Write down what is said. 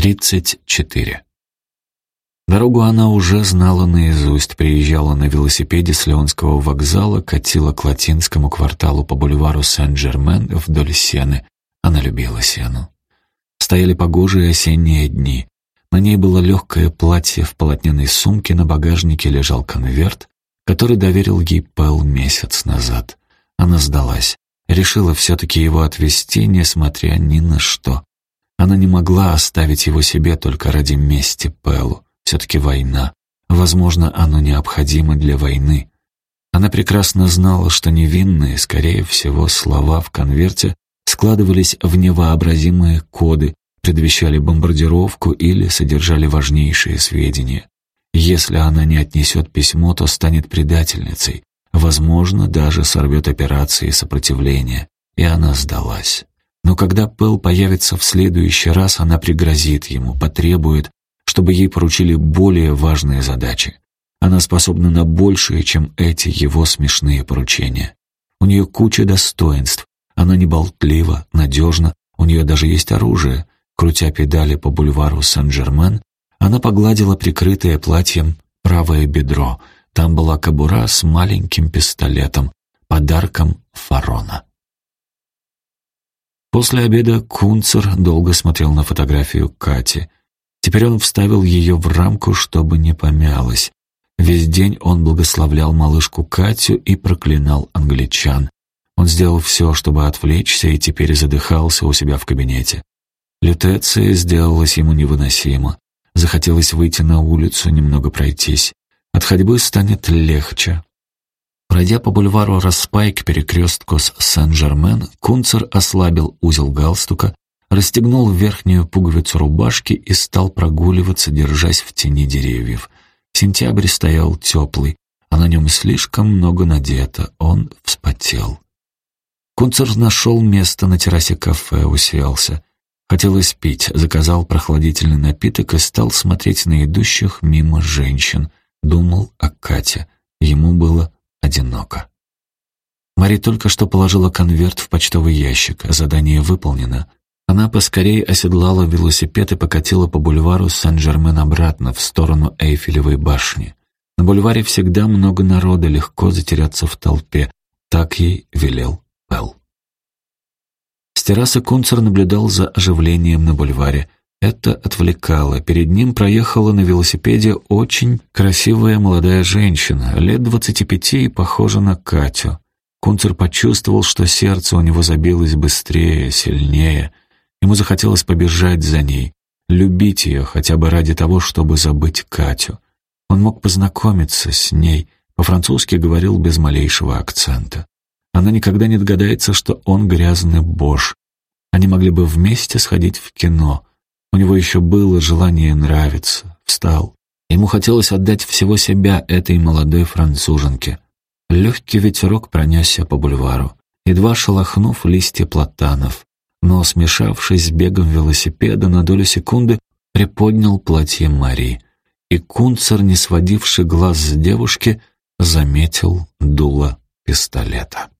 34. Дорогу она уже знала наизусть, приезжала на велосипеде с Леонского вокзала, катила к латинскому кварталу по бульвару Сен-Жермен вдоль Сены. Она любила Сену. Стояли погожие осенние дни. На ней было легкое платье, в полотняной сумке на багажнике лежал конверт, который доверил ей Пэл месяц назад. Она сдалась, решила все-таки его отвезти, несмотря ни на что. Она не могла оставить его себе только ради мести Пэлу. Все-таки война. Возможно, оно необходимо для войны. Она прекрасно знала, что невинные, скорее всего, слова в конверте складывались в невообразимые коды, предвещали бомбардировку или содержали важнейшие сведения. Если она не отнесет письмо, то станет предательницей. Возможно, даже сорвет операции сопротивления. И она сдалась. Но когда Пэл появится в следующий раз, она пригрозит ему, потребует, чтобы ей поручили более важные задачи. Она способна на большее, чем эти его смешные поручения. У нее куча достоинств, она не болтлива, надежна, у нее даже есть оружие. Крутя педали по бульвару Сен-Жермен, она погладила прикрытое платьем правое бедро. Там была кобура с маленьким пистолетом, подарком Фарона. После обеда Кунцер долго смотрел на фотографию Кати. Теперь он вставил ее в рамку, чтобы не помялась. Весь день он благословлял малышку Катю и проклинал англичан. Он сделал все, чтобы отвлечься, и теперь задыхался у себя в кабинете. Лютеция сделалась ему невыносимо. Захотелось выйти на улицу, немного пройтись. От ходьбы станет легче. Пройдя по бульвару Распай к перекрестку с Сен-Жермен, Кунцер ослабил узел галстука, расстегнул верхнюю пуговицу рубашки и стал прогуливаться, держась в тени деревьев. Сентябрь стоял теплый, а на нем слишком много надето, он вспотел. Кунцер нашел место на террасе кафе, уселся. Хотелось пить, заказал прохладительный напиток и стал смотреть на идущих мимо женщин. Думал о Кате. Ему было одиноко. Мари только что положила конверт в почтовый ящик. Задание выполнено. Она поскорее оседлала велосипед и покатила по бульвару Сен-Жермен обратно, в сторону Эйфелевой башни. На бульваре всегда много народа, легко затеряться в толпе. Так ей велел Пэл. С террасы Кунцер наблюдал за оживлением на бульваре. Это отвлекало. Перед ним проехала на велосипеде очень красивая молодая женщина, лет двадцати пяти и похожа на Катю. Кунцер почувствовал, что сердце у него забилось быстрее, сильнее. Ему захотелось побежать за ней, любить ее хотя бы ради того, чтобы забыть Катю. Он мог познакомиться с ней, по-французски говорил без малейшего акцента. Она никогда не догадается, что он грязный бош. Они могли бы вместе сходить в кино — у него еще было желание нравиться. Встал. Ему хотелось отдать всего себя этой молодой француженке. Легкий ветерок пронесся по бульвару, едва шелохнув листья платанов, но, смешавшись с бегом велосипеда, на долю секунды приподнял платье Мари, и Кунцер, не сводивший глаз с девушки, заметил дуло пистолета.